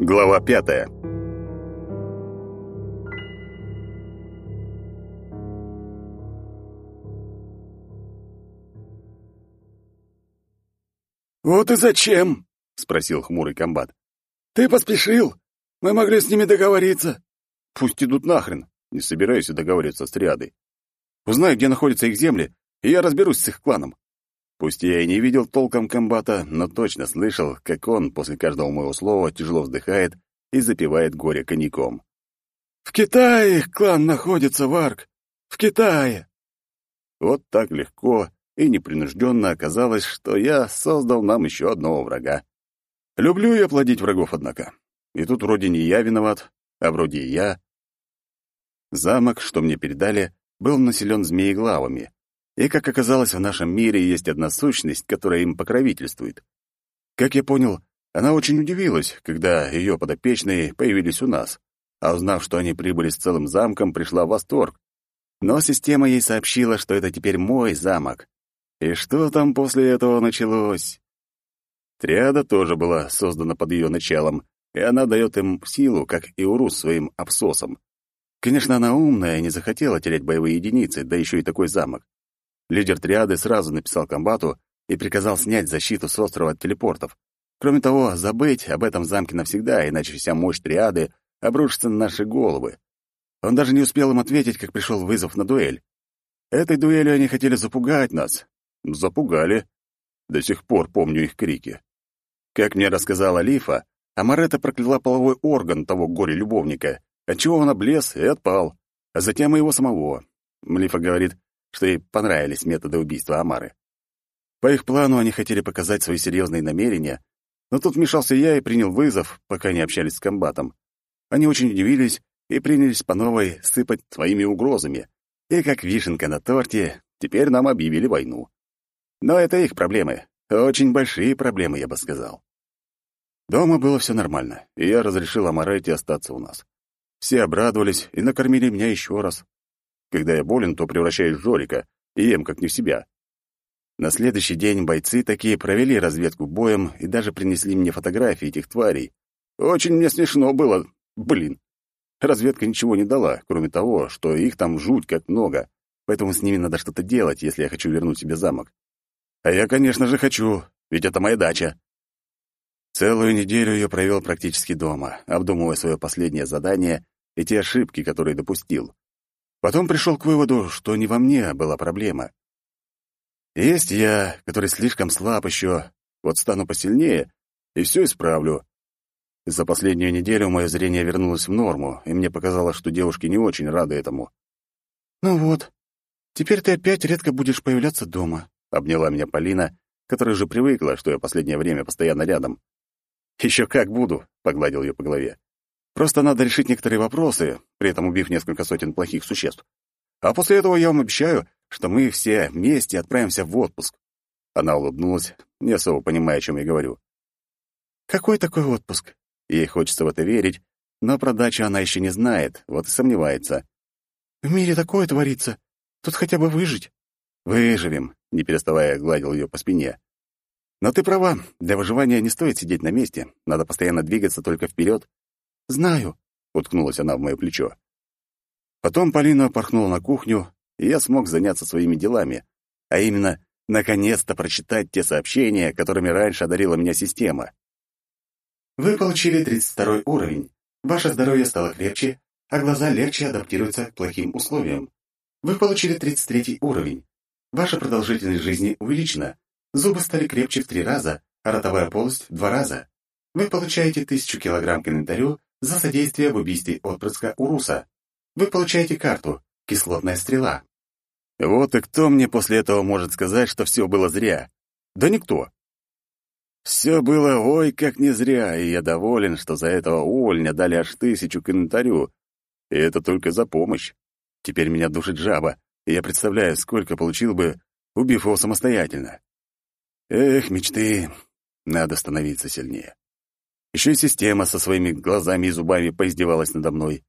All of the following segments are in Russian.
Глава пятая. «Вот и зачем?» — спросил хмурый комбат. «Ты поспешил? Мы могли с ними договориться». «Пусть идут нахрен. Не собираюсь договариваться с триадой. Узнаю, где находятся их земли, и я разберусь с их кланом. Пусть я и не видел толком комбата, но точно слышал, как он после каждого моего слова тяжело вздыхает и запивает горе коньяком. «В Китае их клан находится, Варк! В Китае!» Вот так легко и непринужденно оказалось, что я создал нам еще одного врага. Люблю я плодить врагов, однако. И тут вроде не я виноват, а вроде и я. Замок, что мне передали, был населен змееглавами. И, как оказалось, в нашем мире есть одна сущность, которая им покровительствует. Как я понял, она очень удивилась, когда ее подопечные появились у нас, а узнав, что они прибыли с целым замком, пришла в восторг. Но система ей сообщила, что это теперь мой замок. И что там после этого началось? Триада тоже была создана под ее началом, и она дает им силу, как и Урус своим абсосом. Конечно, она умная и не захотела терять боевые единицы, да еще и такой замок. Лидер триады сразу написал комбату и приказал снять защиту с острова от телепортов. Кроме того, забыть об этом замке навсегда, иначе вся мощь триады обрушится на наши головы. Он даже не успел им ответить, как пришел вызов на дуэль. Этой дуэлью они хотели запугать нас. Запугали. До сих пор помню их крики. Как мне рассказала Лифа, Амарета прокляла половой орган того горе-любовника, отчего он облез и отпал, а затем и его самого. Млифа говорит, что ей понравились методы убийства Амары. По их плану они хотели показать свои серьезные намерения, но тут вмешался я и принял вызов, пока не общались с комбатом. Они очень удивились и принялись по новой сыпать своими угрозами. И как вишенка на торте, теперь нам объявили войну. Но это их проблемы. Очень большие проблемы, я бы сказал. Дома было все нормально, и я разрешил Амарете остаться у нас. Все обрадовались и накормили меня еще раз. Когда я болен, то превращаюсь в Жорика и ем как не в себя. На следующий день бойцы такие провели разведку боем и даже принесли мне фотографии этих тварей. Очень мне смешно было. Блин. Разведка ничего не дала, кроме того, что их там жуть как много, поэтому с ними надо что-то делать, если я хочу вернуть себе замок. А я, конечно же, хочу, ведь это моя дача. Целую неделю я провел практически дома, обдумывая свое последнее задание и те ошибки, которые допустил. Потом пришел к выводу, что не во мне была проблема. Есть я, который слишком слаб еще, вот стану посильнее и все исправлю. За последнюю неделю мое зрение вернулось в норму, и мне показалось, что девушки не очень рады этому. «Ну вот, теперь ты опять редко будешь появляться дома», — обняла меня Полина, которая уже привыкла, что я последнее время постоянно рядом. «Еще как буду», — погладил ее по голове. «Просто надо решить некоторые вопросы, при этом убив несколько сотен плохих существ. А после этого я вам обещаю, что мы все вместе отправимся в отпуск». Она улыбнулась, не особо понимая, о чем я говорю. «Какой такой отпуск?» Ей хочется в это верить, но про дачу она еще не знает, вот и сомневается. «В мире такое творится. Тут хотя бы выжить». «Выживем», — не переставая гладил ее по спине. Но ты права, для выживания не стоит сидеть на месте, надо постоянно двигаться только вперед. Знаю, уткнулась она в мое плечо. Потом Полина порхнула на кухню, и я смог заняться своими делами, а именно, наконец-то прочитать те сообщения, которыми раньше одарила меня система. Вы получили 32 уровень. Ваше здоровье стало крепче, а глаза легче адаптируются к плохим условиям. Вы получили 33 уровень. Ваша продолжительность жизни увеличена, Зубы стали крепче в три раза, а ротовая полость — в два раза. Вы получаете тысячу килограмм к инвентарю за содействие в убийстве отпрыска Уруса. Вы получаете карту «Кислотная стрела». Вот и кто мне после этого может сказать, что все было зря? Да никто. Все было ой как не зря, и я доволен, что за этого увольня дали аж тысячу к инвентарю. И это только за помощь. Теперь меня душит жаба, и я представляю, сколько получил бы, убив его самостоятельно. Эх, мечты. Надо становиться сильнее. Еще и система со своими глазами и зубами поиздевалась надо мной.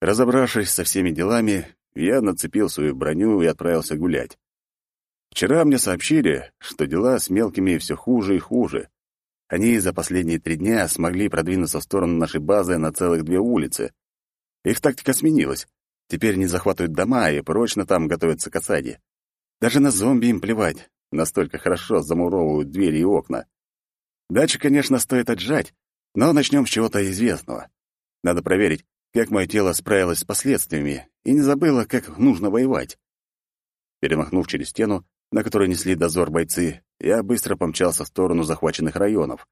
Разобравшись со всеми делами, я нацепил свою броню и отправился гулять. Вчера мне сообщили, что дела с мелкими все хуже и хуже. Они за последние три дня смогли продвинуться в сторону нашей базы на целых две улицы. Их тактика сменилась. Теперь они захватывают дома и прочно там готовятся к осаде. Даже на зомби им плевать. Настолько хорошо замуровывают двери и окна. Дальше, конечно, стоит отжать, но начнем с чего-то известного. Надо проверить, как мое тело справилось с последствиями и не забыло, как нужно воевать. Перемахнув через стену, на которой несли дозор бойцы, я быстро помчался в сторону захваченных районов.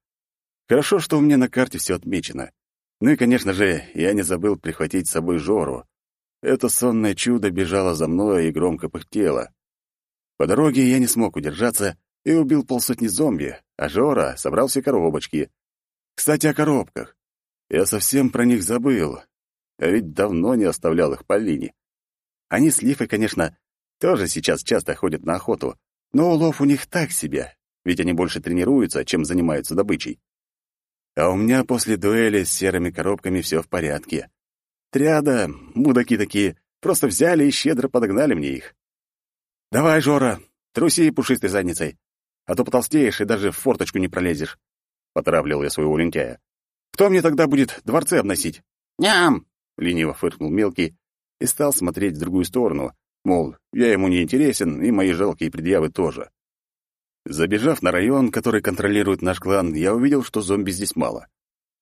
Хорошо, что у меня на карте все отмечено. Ну и, конечно же, я не забыл прихватить с собой Жору. Это сонное чудо бежало за мной и громко пыхтело. По дороге я не смог удержаться и убил полсотни зомби, а Жора собрал все коробочки. Кстати, о коробках. Я совсем про них забыл, а ведь давно не оставлял их по линии. Они с Лифой, конечно, тоже сейчас часто ходят на охоту, но улов у них так себе, ведь они больше тренируются, чем занимаются добычей. А у меня после дуэли с серыми коробками все в порядке. Триада, мудаки такие, просто взяли и щедро подогнали мне их. «Давай, Жора, труси пушистой задницей, а то потолстеешь и даже в форточку не пролезешь», — поторапливал я своего лентяя. «Кто мне тогда будет дворцы обносить?» «Ням!» — лениво фыркнул мелкий и стал смотреть в другую сторону, Мол, я ему не интересен, и мои жалкие предъявы тоже. Забежав на район, который контролирует наш клан, я увидел, что зомби здесь мало.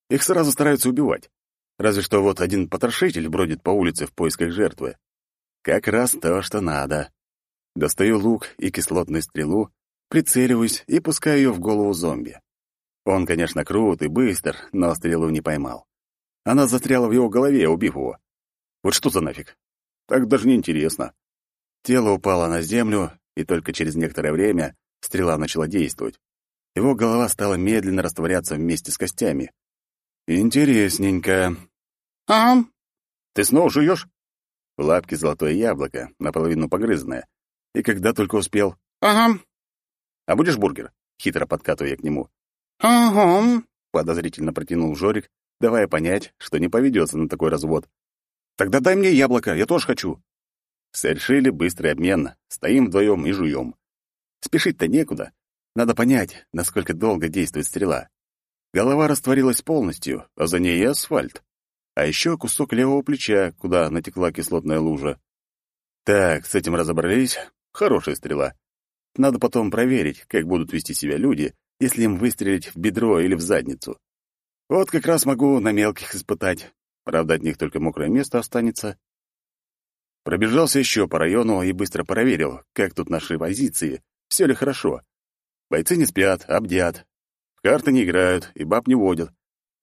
Их сразу стараются убивать. Разве что вот один потрошитель бродит по улице в поисках жертвы. Как раз то, что надо. Достаю лук и кислотную стрелу, прицеливаюсь и пускаю ее в голову зомби. Он, конечно, крут и быстр, но стрелу не поймал. Она застряла в его голове, убив его. Вот что за нафиг? Так даже не интересно. Тело упало на землю, и только через некоторое время стрела начала действовать. Его голова стала медленно растворяться вместе с костями. «Интересненько». «Ага». «Ты снова жуешь?» В лапке золотое яблоко, наполовину погрызанное. И когда только успел. «Ага». «А будешь бургер?» Хитро подкатывая я к нему. «Ага», — подозрительно протянул Жорик, давая понять, что не поведется на такой развод. «Тогда дай мне яблоко, я тоже хочу». Совершили быстрый обмен, стоим вдвоем и жуем. Спешить-то некуда. Надо понять, насколько долго действует стрела. Голова растворилась полностью, а за ней и асфальт. А еще кусок левого плеча, куда натекла кислотная лужа. Так, с этим разобрались. Хорошая стрела. Надо потом проверить, как будут вести себя люди, если им выстрелить в бедро или в задницу. Вот как раз могу на мелких испытать. Правда, от них только мокрое место останется. Пробежался еще по району и быстро проверил, как тут наши позиции, все ли хорошо. Бойцы не спят, обдят. В карты не играют и баб не водят.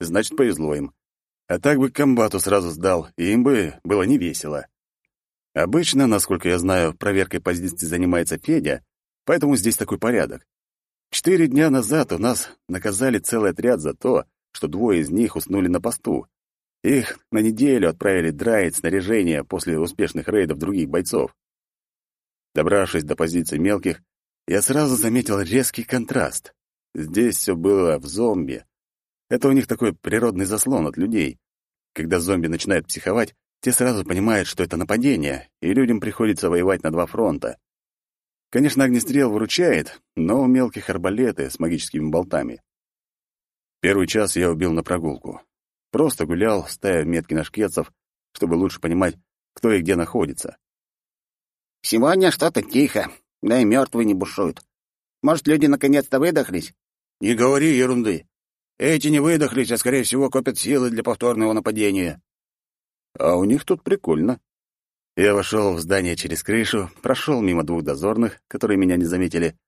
Значит, повезло им. А так бы к комбату сразу сдал, и им бы было не весело. Обычно, насколько я знаю, проверкой позиций занимается Федя, поэтому здесь такой порядок. Четыре дня назад у нас наказали целый отряд за то, что двое из них уснули на посту, их на неделю отправили драить снаряжение после успешных рейдов других бойцов. Добравшись до позиции мелких, я сразу заметил резкий контраст. Здесь все было в зомби. Это у них такой природный заслон от людей. Когда зомби начинают психовать, те сразу понимают, что это нападение, и людям приходится воевать на два фронта. Конечно, огнестрел выручает, но у мелких арбалеты с магическими болтами. Первый час я убил на прогулку. Просто гулял, ставя метки на шкетцев, чтобы лучше понимать, кто и где находится. «Сегодня что-то тихо, да и мертвые не бушуют. Может, люди наконец-то выдохлись?» «Не говори ерунды. Эти не выдохлись, а, скорее всего, копят силы для повторного нападения». «А у них тут прикольно». Я вошел в здание через крышу, прошел мимо двух дозорных, которые меня не заметили,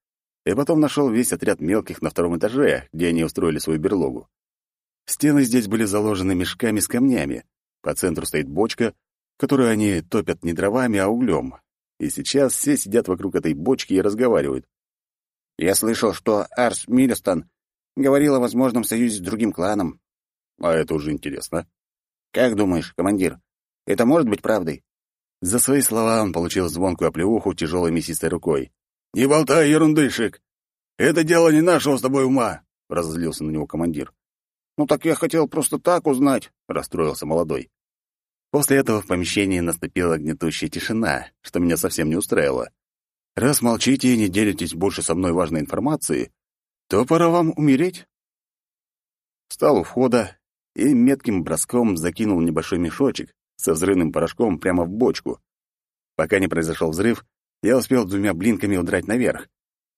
и потом нашел весь отряд мелких на втором этаже, где они устроили свою берлогу. Стены здесь были заложены мешками с камнями. По центру стоит бочка, которую они топят не дровами, а углем. И сейчас все сидят вокруг этой бочки и разговаривают. «Я слышал, что Арс Миллистон говорил о возможном союзе с другим кланом». «А это уже интересно». «Как думаешь, командир, это может быть правдой?» За свои слова он получил звонкую оплеуху тяжелой мясистой рукой. «Не болтай ерунды, Шик! Это дело не нашего с тобой ума!» — разозлился на него командир. «Ну так я хотел просто так узнать», — расстроился молодой. После этого в помещении наступила гнетущая тишина, что меня совсем не устраивало. Раз молчите и не делитесь больше со мной важной информацией, то пора вам умереть. Встал у входа и метким броском закинул небольшой мешочек со взрывным порошком прямо в бочку. Пока не произошел взрыв, я успел двумя блинками удрать наверх,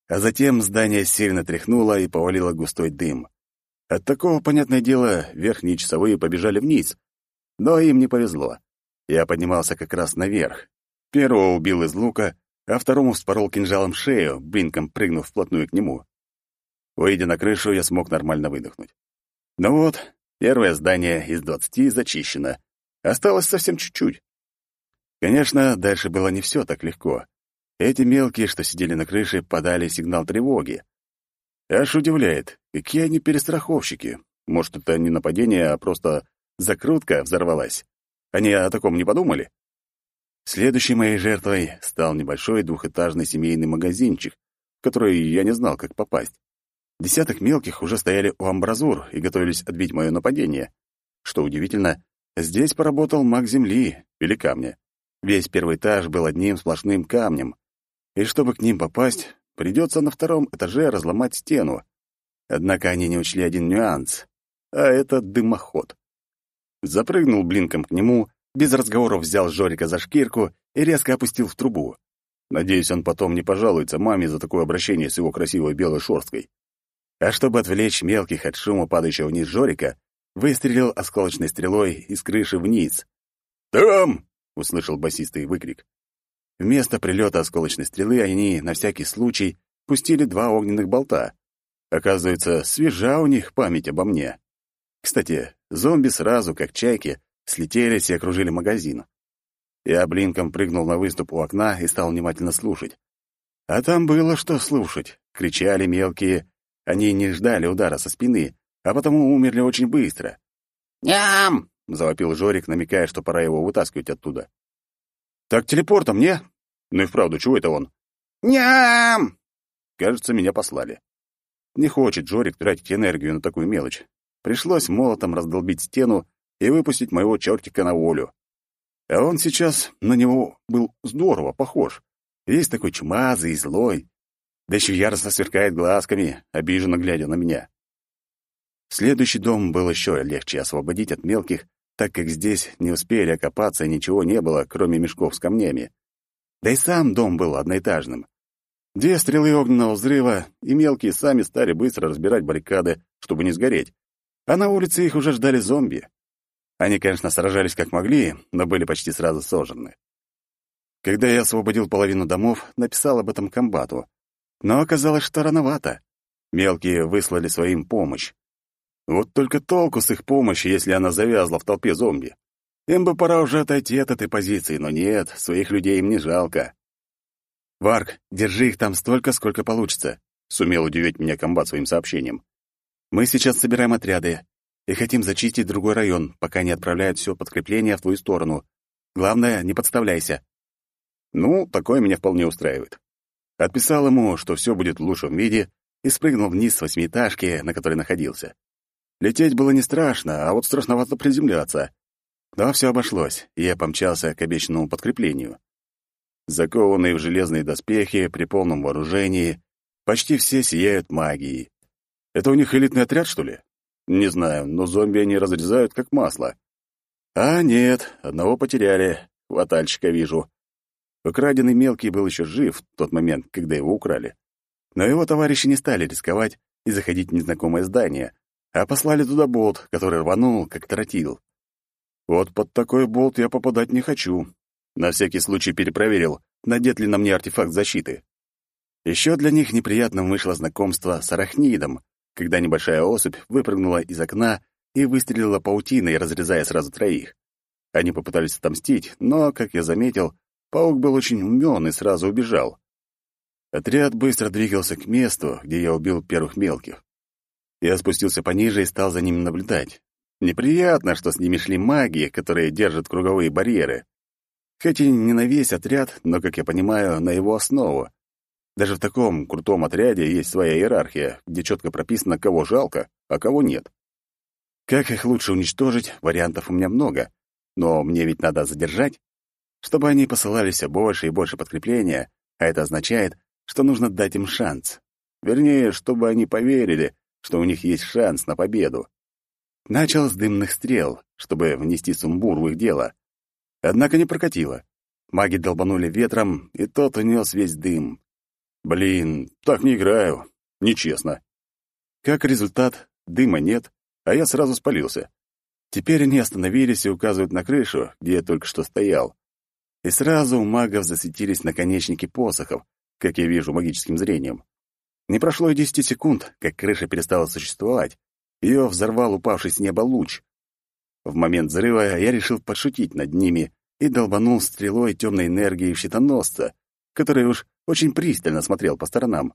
а затем здание сильно тряхнуло и повалило густой дым. От такого, понятное дело, верхние часовые побежали вниз. Но им не повезло. Я поднимался как раз наверх. Первого убил из лука, а второму вспорол кинжалом шею, блинком прыгнув вплотную к нему. Выйдя на крышу, я смог нормально выдохнуть. Ну вот, первое здание из двадцати зачищено. Осталось совсем чуть-чуть. Конечно, дальше было не все так легко. Эти мелкие, что сидели на крыше, подали сигнал тревоги. Аж удивляет, какие они перестраховщики. Может, это не нападение, а просто закрутка взорвалась. Они о таком не подумали? Следующей моей жертвой стал небольшой двухэтажный семейный магазинчик, в который я не знал, как попасть. Десяток мелких уже стояли у амбразур и готовились отбить мое нападение. Что удивительно, здесь поработал маг земли или камня. Весь первый этаж был одним сплошным камнем, и чтобы к ним попасть, придется на втором этаже разломать стену. Однако они не учли один нюанс, а это дымоход. Запрыгнул блинком к нему, без разговоров взял Жорика за шкирку и резко опустил в трубу. Надеюсь, он потом не пожалуется маме за такое обращение с его красивой белой шерсткой. А чтобы отвлечь мелких от шума падающего вниз Жорика, выстрелил осколочной стрелой из крыши вниз. «Там!» — услышал басистый выкрик. Вместо прилета осколочной стрелы они, на всякий случай, пустили два огненных болта. Оказывается, свежа у них память обо мне. Кстати, зомби сразу, как чайки, слетелись и окружили магазин. Я блинком прыгнул на выступ у окна и стал внимательно слушать. А там было что слушать. Кричали мелкие. Они не ждали удара со спины, а потому умерли очень быстро. «Ням!» — завопил Жорик, намекая, что пора его вытаскивать оттуда. «Так телепортом, не?» «Ну и вправду, чего это он?» «Ням!» Кажется, меня послали. Не хочет Жорик тратить энергию на такую мелочь. Пришлось молотом раздолбить стену и выпустить моего чертика на волю. А он сейчас на него был здорово похож. Весь такой чумазый и злой. Да еще яростно сверкает глазками, обиженно глядя на меня. Следующий дом был еще легче освободить от мелких, так как здесь не успели окопаться и ничего не было, кроме мешков с камнями. Да и сам дом был одноэтажным. Две стрелы огненного взрыва, и мелкие сами стали быстро разбирать баррикады, чтобы не сгореть. А на улице их уже ждали зомби. Они, конечно, сражались как могли, но были почти сразу сожжены. Когда я освободил половину домов, написал об этом комбату. Но оказалось, что рановато. Мелкие выслали своим помощь. Вот только толку с их помощи, если она завязла в толпе зомби. Им бы пора уже отойти от этой позиции, но нет, своих людей им не жалко. «Варк, держи их там столько, сколько получится», — сумел удивить меня комбат своим сообщением. «Мы сейчас собираем отряды и хотим зачистить другой район, пока не отправляют все подкрепление в твою сторону. Главное, не подставляйся». Ну, такое меня вполне устраивает. Отписал ему, что все будет в лучшем виде, и спрыгнул вниз с восьмиэтажки, на которой находился. Лететь было не страшно, а вот страшновато приземляться. Но все обошлось, и я помчался к обещанному подкреплению. Закованные в железные доспехи, при полном вооружении, почти все сияют магией. Это у них элитный отряд, что ли? Не знаю, но зомби они разрезают как масло. А нет, одного потеряли, хватальщика вижу. Украденный мелкий был еще жив в тот момент, когда его украли. Но его товарищи не стали рисковать и заходить в незнакомое здание, а послали туда болт, который рванул, как тротил. Вот под такой болт я попадать не хочу. На всякий случай перепроверил, надет ли на мне артефакт защиты. Еще для них неприятным вышло знакомство с арахнидом, когда небольшая особь выпрыгнула из окна и выстрелила паутиной, разрезая сразу троих. Они попытались отомстить, но, как я заметил, паук был очень умён и сразу убежал. Отряд быстро двигался к месту, где я убил первых мелких. Я спустился пониже и стал за ними наблюдать. Неприятно, что с ними шли маги, которые держат круговые барьеры. Хоть и не на весь отряд, но, как я понимаю, на его основу. Даже в таком крутом отряде есть своя иерархия, где четко прописано, кого жалко, а кого нет. Как их лучше уничтожить, вариантов у меня много. Но мне ведь надо задержать. Чтобы они посылали все больше и больше подкрепления, а это означает, что нужно дать им шанс. Вернее, чтобы они поверили, что у них есть шанс на победу. Начал с дымных стрел, чтобы внести сумбур в их дело. Однако не прокатило. Маги долбанули ветром, и тот унес весь дым. Блин, так не играю. Нечестно. Как результат, дыма нет, а я сразу спалился. Теперь они остановились и указывают на крышу, где я только что стоял. И сразу у магов засветились наконечники посохов, как я вижу магическим зрением. Не прошло и десяти секунд, как крыша перестала существовать. Ее взорвал упавший с неба луч. В момент взрыва я решил подшутить над ними и долбанул стрелой темной энергии в щитоносца, который уж очень пристально смотрел по сторонам.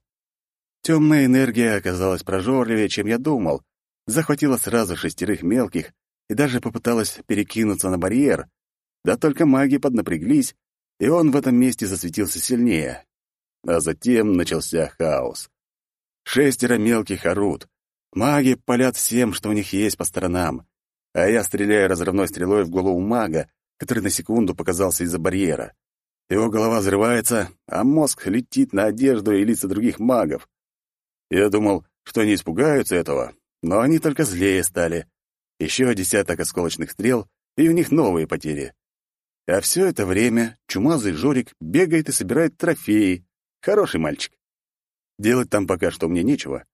Темная энергия оказалась прожорливее, чем я думал, захватила сразу шестерых мелких и даже попыталась перекинуться на барьер. Да только маги поднапряглись, и он в этом месте засветился сильнее. А затем начался хаос. Шестеро мелких орут. Маги палят всем, что у них есть по сторонам. А я стреляю разрывной стрелой в голову мага, который на секунду показался из-за барьера. Его голова взрывается, а мозг летит на одежду и лица других магов. Я думал, что они испугаются этого, но они только злее стали. Еще десяток осколочных стрел, и у них новые потери. А все это время чумазый Жорик бегает и собирает трофеи. Хороший мальчик. Делать там пока что мне нечего.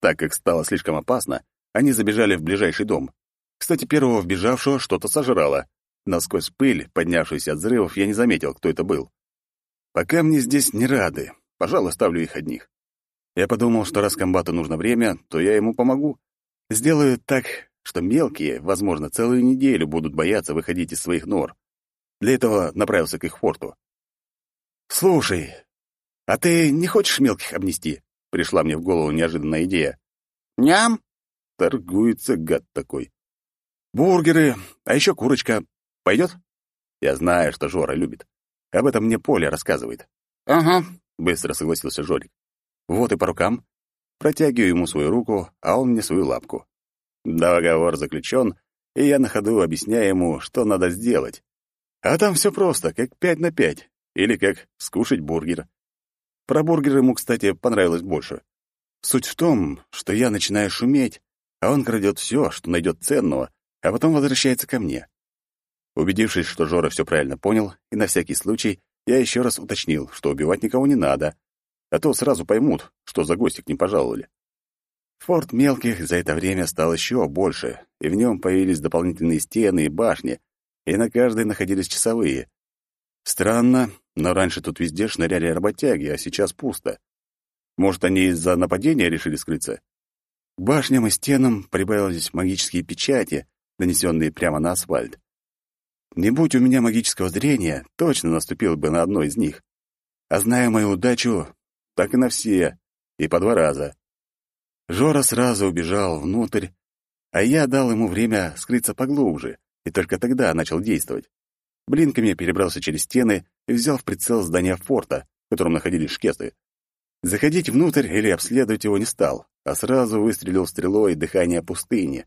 Так как стало слишком опасно, они забежали в ближайший дом. Кстати, первого вбежавшего что-то сожрало. Насквозь пыль, поднявшуюся от взрывов, я не заметил, кто это был. Пока мне здесь не рады. Пожалуй, ставлю их одних. Я подумал, что раз комбату нужно время, то я ему помогу. Сделаю так, что мелкие, возможно, целую неделю будут бояться выходить из своих нор. Для этого направился к их форту. «Слушай, а ты не хочешь мелких обнести?» Пришла мне в голову неожиданная идея. «Ням?» Торгуется гад такой. «Бургеры, а еще курочка. Пойдет?» Я знаю, что Жора любит. Об этом мне Поля рассказывает. «Ага», — быстро согласился Жорик. «Вот и по рукам». Протягиваю ему свою руку, а он мне свою лапку. Договор заключен, и я на ходу объясняю ему, что надо сделать. А там все просто, как пять на пять, или как скушать бургер. Про бургер ему, кстати, понравилось больше. Суть в том, что я начинаю шуметь, а он крадет все, что найдет ценного, а потом возвращается ко мне. Убедившись, что Жора все правильно понял, и на всякий случай, я еще раз уточнил, что убивать никого не надо, а то сразу поймут, что за гости к ним пожаловали. Форт мелких за это время стал еще больше, и в нем появились дополнительные стены и башни, и на каждой находились часовые. Странно, но раньше тут везде шныряли работяги, а сейчас пусто. Может, они из-за нападения решили скрыться? К башням и стенам прибавились магические печати, нанесенные прямо на асфальт. Не будь у меня магического зрения, точно наступил бы на одно из них. А зная мою удачу, так и на все, и по два раза. Жора сразу убежал внутрь, а я дал ему время скрыться поглубже, и только тогда начал действовать. Блинками перебрался через стены и взял в прицел здание форта, в котором находились шкеты. Заходить внутрь или обследовать его не стал, а сразу выстрелил стрелой дыхание пустыни.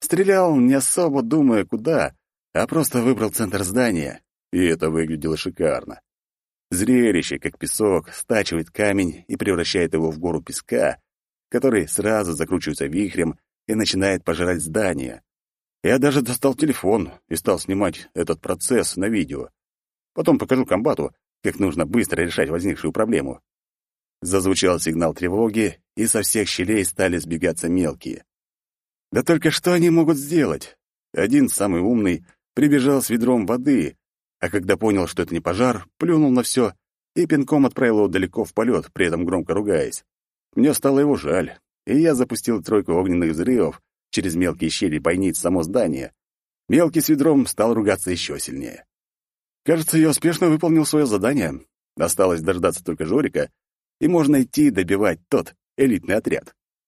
Стрелял, не особо думая, куда, а просто выбрал центр здания, и это выглядело шикарно. Зрелище, как песок, стачивает камень и превращает его в гору песка, который сразу закручивается вихрем и начинает пожирать здание. Я даже достал телефон и стал снимать этот процесс на видео. Потом покажу комбату, как нужно быстро решать возникшую проблему. Зазвучал сигнал тревоги, и со всех щелей стали сбегаться мелкие. Да только что они могут сделать? Один, самый умный, прибежал с ведром воды, а когда понял, что это не пожар, плюнул на все и пинком отправил его далеко в полет, при этом громко ругаясь. Мне стало его жаль, и я запустил тройку огненных взрывов, через мелкие щели бойниц само здание. Мелкий с ведром стал ругаться еще сильнее. Кажется, я успешно выполнил свое задание. Осталось дождаться только Жорика, и можно идти добивать тот элитный отряд.